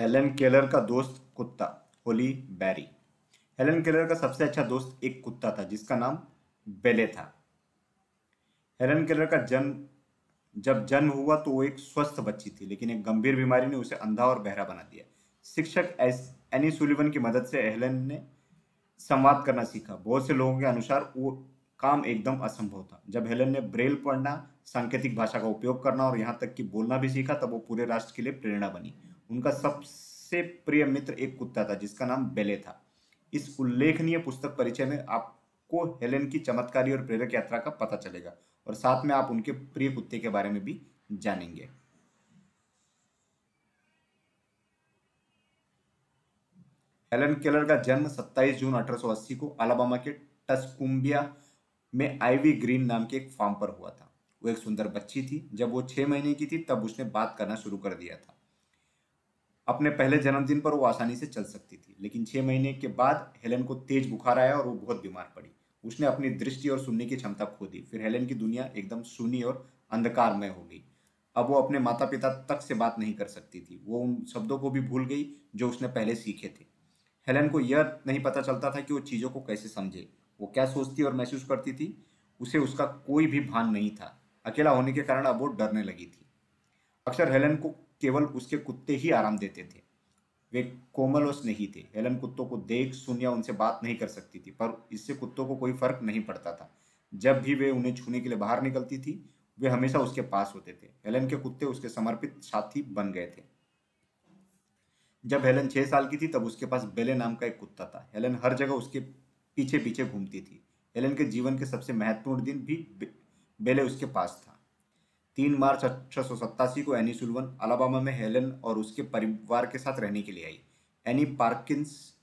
Helen Keller का दोस्त कुत्ता, होली बैरी। हेलन केलर का सबसे अच्छा दोस्त एक कुत्ता था, जिसका नाम बेले था। हेलन केलर का जन्म जब जन्म हुआ तो वो एक स्वस्थ बच्ची थी, लेकिन एक गंभीर बीमारी ने उसे अंधा और बहरा बना दिया। शिक्षक एस, एनी सुलिवन की मदद से हेलन ने संवाद करना सीखा। बहुत से लोगों के अनुसार वो काम एकदम असंभव था। जब हेलन ने ब्रेल पढ़ना, सांकेतिक भाषा का उपयोग करना और यहाँ तक कि बोलना भी सीखा, तब वो पूरे राष्ट्र के लिए प्रेरणा बनी। उनका सबसे प्रिय मित्र एक कुत्ता था, जिसका नाम बेले था। इस उल्लेखनीय पुस्तक परिचय में आपको हेलेन की चमत्कारी और प्रेरक यात्रा का पता चलेगा और साथ में आप उनके प्रिय कुत्ते के बारे में भी जानेंगे। हेलन केलर का जन्म 27 जून 1880 को अलाबामा के टस्कुम्बिया में आईवी ग्रीन नाम के एक फार्म पर हुआ था। वो एक सुंदर बच्ची थी। जब वो छह महीने की थी, तब उसने बात करना शुरू कर दिया था। अपने पहले जन्मदिन पर वो आसानी से चल सकती थी, लेकिन छह महीने के बाद हेलन को तेज बुखार आया और वो बहुत बीमार पड़ी। उसने अपनी दृष्टि और सुनने की क्षमता खो दी, फिर हेलन की दुनिया एकदम सुनी और अंधकारमय हो गई। अब वो अपने माता पिता तक से बात नहीं कर सकती थी। वो उन शब्दों को भी भूल गई जो उसने पहले सीखे थे। हेलन को यह नहीं पता चलता था कि वो चीज़ों को कैसे समझे। वो क्या सोचती और महसूस करती थी, उसे उसका कोई भी भान नहीं था। अकेला होने के कारण अब वो डरने लगी थी। अक्सर हेलन को केवल उसके कुत्ते ही आराम देते थे। वे कोमल और स्नेही थे। एलन कुत्तों को देख, सुन या उनसे बात नहीं कर सकती थी, पर इससे कुत्तों को कोई फ़र्क नहीं पड़ता था। जब भी वे उन्हें छूने के लिए बाहर निकलती थी, वे हमेशा उसके पास होते थे। हेलन के कुत्ते उसके समर्पित साथी बन गए थे। जब हेलन छह साल की थी, तब उसके पास बेले नाम का एक कुत्ता था। हेलन हर जगह उसके पीछे पीछे घूमती थी। हेलन के जीवन के सबसे महत्वपूर्ण दिन भी बेले उसके पास था। तीन मार्च अठारह को एनी सुलवन अलाबामा में हेलन और उसके परिवार के साथ रहने के लिए आई। एनी पार्किंस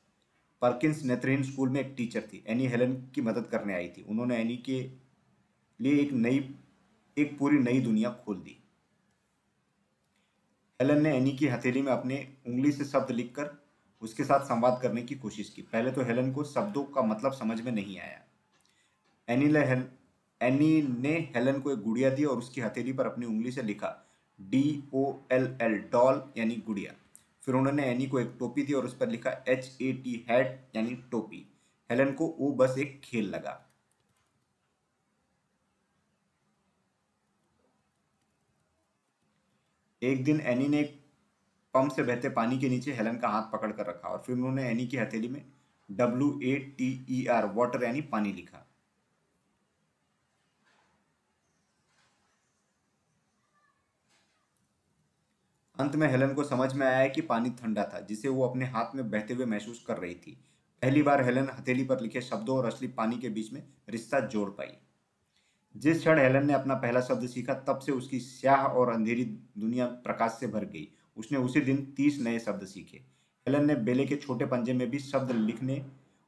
पार्किंस नेत्रहीन स्कूल में एक टीचर थी। एनी हेलन की मदद करने आई थी। उन्होंने एनी के लिए एक नई, एक पूरी नई दुनिया खोल दी। हेलन ने एनी की हथेली में अपने उंगली से शब्द लिखकर उसके साथ संवाद करने की कोशिश की। पहले तो हेलन को शब्दों का मतलब समझ में नहीं आया। एनी ने एनी ने हेलन को एक गुड़िया दी और उसकी हथेली पर अपनी उंगली से लिखा D O L L doll यानी गुड़िया। फिर उन्होंने एनी को एक टोपी दी और उस पर लिखा एच ए टी हैट यानी टोपी। हेलन को वो बस एक खेल लगा। एक दिन एनी ने पंप से बहते पानी के नीचे हेलन का हाथ पकड़ कर रखा और फिर उन्होंने एनी की हथेली में W A T E R water यानी पानी लिखा। अंत में हेलन को समझ में आया कि पानी ठंडा था, जिसे वो अपने हाथ में बहते हुए महसूस कर रही थी। पहली बार हेलन हथेली पर लिखे शब्दों और असली पानी के बीच में रिश्ता जोड़ पाई। जिस क्षण हेलन ने अपना पहला शब्द सीखा, तब से उसकी स्याह और अंधेरी दुनिया प्रकाश से भर गई। उसने उसी दिन तीस नए शब्द सीखे। हेलन ने बेले के छोटे पंजे में भी शब्द लिखने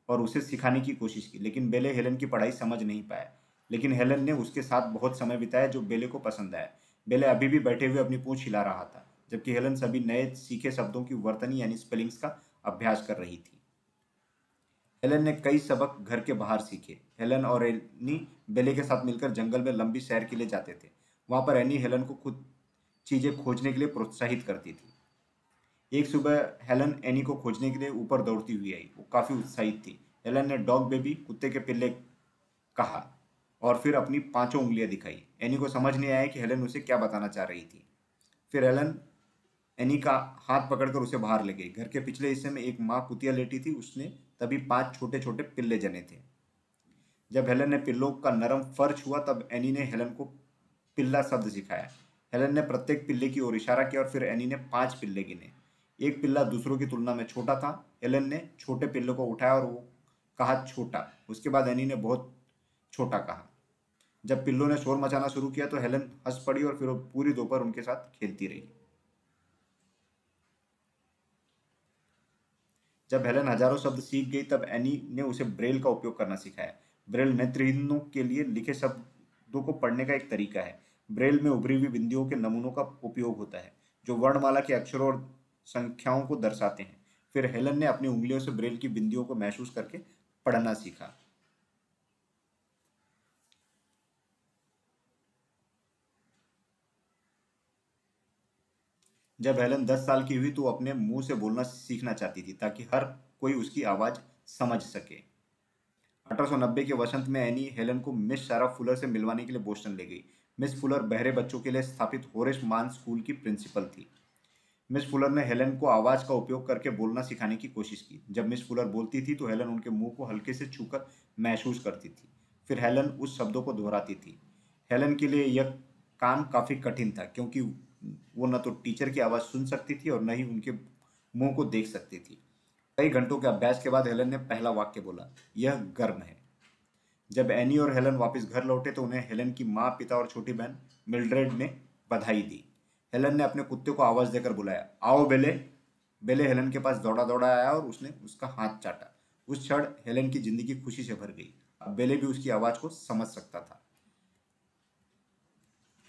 और उसे सिखाने की कोशिश की, लेकिन बेले हेलन की पढ़ाई समझ नहीं पाया लेकिन हेलन ने उसके साथ बहुत समय बिताया जो बेले को पसंद आया। बेले अभी भी बैठे हुए अपनी पूछ हिला रहा था। जबकि हेलन सभी नए सीखे शब्दों की वर्तनी यानी स्पेलिंग्स का अभ्यास कर रही थी। हेलन ने कई सबक घर के बाहर सीखे। हेलन और एनी बेले के साथ मिलकर जंगल में लंबी सैर के लिए जाते थे। वहाँ पर एनी हेलन को खुद चीज़ें खोजने के लिए प्रोत्साहित करती थी। एक सुबह हेलन एनी को खोजने के लिए ऊपर दौड़ती हुई आई। वो काफ़ी उत्साहित थी। हेलन ने डॉग बेबी, कुत्ते के पिल्ले कहा और फिर अपनी पाँचों उंगलियाँ दिखाई। एनी को समझ नहीं आया कि हेलन उसे क्या बताना चाह रही थी। फिर हेलन एनी का हाथ पकड़कर उसे बाहर ले गई। घर के पिछले हिस्से में एक माँ कुतिया लेटी थी, उसने तभी पाँच छोटे छोटे पिल्ले जने थे। जब हेलन ने पिल्लों का नरम फर्श हुआ, तब एनी ने हेलन को पिल्ला शब्द सिखाया। हेलन ने प्रत्येक पिल्ले की ओर इशारा किया और फिर एनी ने पाँच पिल्ले गिने। एक पिल्ला दूसरों की तुलना में छोटा था। हेलन ने छोटे पिल्लों को उठाया और वो कहा, छोटा। उसके बाद एनी ने बहुत छोटा कहा। जब पिल्लों ने शोर मचाना शुरू किया तो हेलन हंस पड़ी और फिर वो पूरी दोपहर उनके साथ खेलती रही। जब हेलन हज़ारों शब्द सीख गई, तब एनी ने उसे ब्रेल का उपयोग करना सिखाया। ब्रेल नेत्रहीनों के लिए लिखे शब्दों को पढ़ने का एक तरीका है। ब्रेल में उभरी हुई बिंदियों के नमूनों का उपयोग होता है, जो वर्णमाला के अक्षरों और संख्याओं को दर्शाते हैं। फिर हेलन ने अपनी उंगलियों से ब्रेल की बिंदियों को महसूस करके पढ़ना सीखा। जब हेलन दस साल की हुई तो अपने मुँह से बोलना सीखना चाहती थी ताकि हर कोई उसकी आवाज़ समझ सके। 1890 के वसंत में एनी हेलन को मिस सारा फुलर से मिलवाने के लिए बोस्टन ले गई। मिस फुलर बहरे बच्चों के लिए स्थापित होरेश मान स्कूल की प्रिंसिपल थी। मिस फुलर ने हेलन को आवाज़ का उपयोग करके बोलना सिखाने की कोशिश की। जब मिस फुलर बोलती थी तो हेलन उनके मुँह को हल्के से छूकर महसूस करती थी। फिर हेलन उस शब्दों को दोहराती थी। हेलन के लिए यह काम काफ़ी कठिन था, क्योंकि वो न तो टीचर की आवाज़ सुन सकती थी और न ही उनके मुँह को देख सकती थी। कई घंटों के अभ्यास के बाद हेलन ने पहला वाक्य बोला, यह गर्म है। जब एनी और हेलन वापस घर लौटे तो उन्हें हेलन की माँ, पिता और छोटी बहन मिल्ड्रेड ने बधाई दी। हेलन ने अपने कुत्ते को आवाज़ देकर बुलाया, आओ बेले। बेले हेलन के पास दौड़ा दौड़ा आया और उसने उसका हाथ चाटा। उस क्षण हेलन की ज़िंदगी खुशी से भर गई। बेले भी उसकी आवाज़ को समझ सकता था।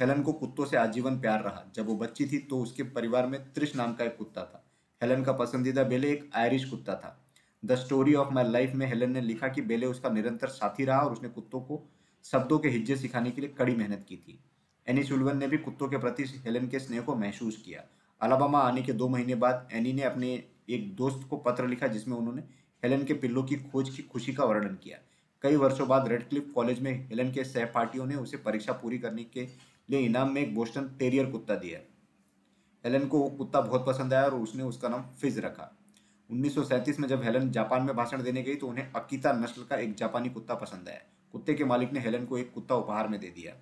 हेलन को कुत्तों से आजीवन प्यार रहा। जब वो बच्ची थी तो उसके परिवार में त्रिश नाम का एक कुत्ता था। हेलन का पसंदीदा बेले एक आयरिश कुत्ता था। The story of my life में हेलन ने लिखा कि बेले उसका निरंतर साथी रहा और उसने कुत्तों को शब्दों के हिज्जे सिखाने के लिए कड़ी मेहनत की थी। एनी सुलवन ने भी कुत्तों के प्रति हेलन के स्नेह को महसूस किया। अलाबामा आने के दो महीने बाद एनी ने अपने एक दोस्त को पत्र लिखा जिसमें उन्होंने हेलन के पिल्लों की खोज की खुशी का वर्णन किया। कई वर्षों बाद रेडक्लिफ कॉलेज में हेलन के सहपाठियों ने उसे परीक्षा पूरी करने के लिए इनाम में एक बोस्टन टेरियर कुत्ता दिया हेलन को वो कुत्ता बहुत पसंद आया और उसने उसका नाम फिज रखा। 1937 में जब हेलन जापान में भाषण देने गई तो उन्हें अकीता नस्ल का एक जापानी कुत्ता पसंद आया। कुत्ते के मालिक ने हेलन को एक कुत्ता उपहार में दे दिया।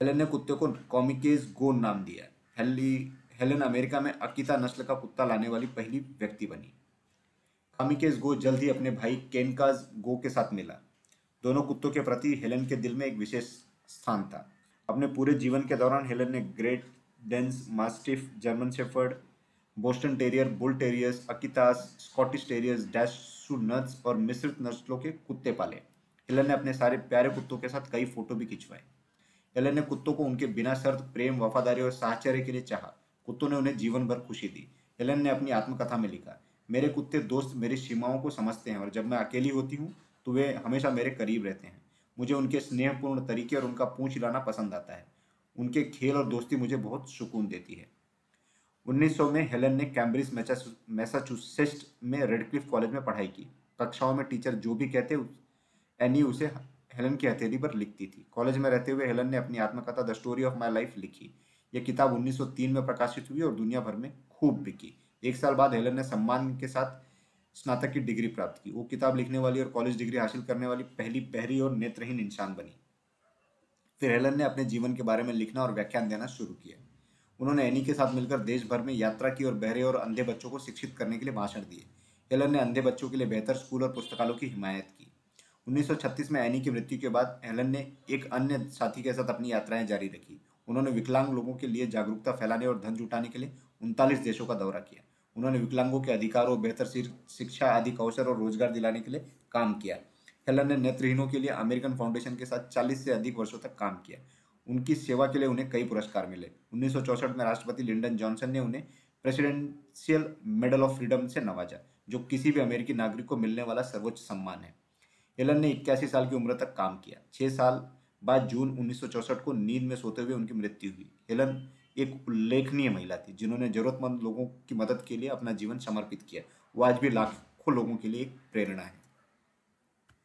हेलन ने कुत्ते को कॉमिकेज गो नाम दिया। हेली, हेलन अमेरिका में अकीता नस्ल का कुत्ता लाने वाली पहली व्यक्ति बनी। कामिकेज गो जल्द ही अपने भाई केनकाज गो के साथ मिला। दोनों कुत्तों के प्रति हेलन के दिल में एक विशेष स्थान था। अपने पूरे जीवन के दौरान हेलन ने great Danes mastiff, German shepherd, Boston terrier, bull terriers, Akitas, Scottish terriers, dachshunds और मिश्रित नस्लों के कुत्ते पाले। हेलन ने अपने सारे प्यारे कुत्तों के साथ कई फ़ोटो भी खिंचवाए। हेलन ने कुत्तों को उनके बिना शर्त, प्रेम, वफादारी और साहचर्य के लिए चाहा। कुत्तों ने उन्हें जीवन भर खुशी दी। हेलन ने अपनी आत्मकथा में लिखा, मेरे कुत्ते दोस्त मेरी सीमाओं को समझते हैं और जब मैं अकेली होती हूँ तो वे हमेशा मेरे करीब रहते हैं। मुझे उनके स्नेहपूर्ण तरीके और उनका पूछ लाना पसंद आता है। उनके खेल और दोस्ती मुझे बहुत सुकून देती है। 1900 में हेलन ने कैम्ब्रिज मैसाचुसेट्स में रेडक्लिफ कॉलेज में पढ़ाई की। कक्षाओं में टीचर जो भी कहते एनी उसे हेलन की हथेली पर लिखती थी। कॉलेज में रहते हुए हेलन ने अपनी आत्मकथा the story of my life लिखी। यह किताब 1903 में प्रकाशित हुई और दुनिया भर में खूब बिकी। एक साल बाद हेलन ने सम्मान के साथ स्नातक की डिग्री प्राप्त की। वो किताब लिखने वाली और कॉलेज डिग्री हासिल करने वाली पहली, बहरी और नेत्रहीन इंसान बनी। फिर हेलन ने अपने जीवन के बारे में लिखना और व्याख्यान देना शुरू किया। उन्होंने एनी के साथ मिलकर देश भर में यात्रा की और बहरे और अंधे बच्चों को शिक्षित करने के लिए भाषण दिए। हेलन ने अंधे बच्चों के लिए बेहतर स्कूल और पुस्तकालयों की हिमायत की। 1936 में एनी की मृत्यु के बाद हेलन ने एक अन्य साथी के साथ अपनी यात्राएँ जारी रखी। उन्होंने विकलांग लोगों के लिए जागरूकता फैलाने और धन जुटाने के लिए उनतालीस देशों का दौरा किया। उन्होंने विकलांगों के अधिकारों, बेहतर शिक्षा अधिक अवसर और रोज़गार दिलाने के लिए काम किया। हेलन ने नेत्रहीनों के लिए अमेरिकन फाउंडेशन के साथ 40 से अधिक वर्षों तक काम किया। उनकी सेवा के लिए उन्हें कई पुरस्कार मिले। उन्नीस में राष्ट्रपति लिंडन जॉनसन ने उन्हें प्रेसिडेंशियल मेडल ऑफ़ फ्रीडम से नवाजा, जो किसी भी अमेरिकी नागरिक को मिलने वाला सर्वोच्च सम्मान है। हेलन ने इक्यासी साल की उम्र तक काम किया। छः साल बाद जून उन्नीस को नींद में सोते हुए उनकी मृत्यु हुई। हेलन एक उल्लेखनीय महिला थी, जिन्होंने जरूरतमंद लोगों की मदद के लिए अपना जीवन समर्पित किया। वो आज भी लाखों लोगों के लिए एक प्रेरणा है।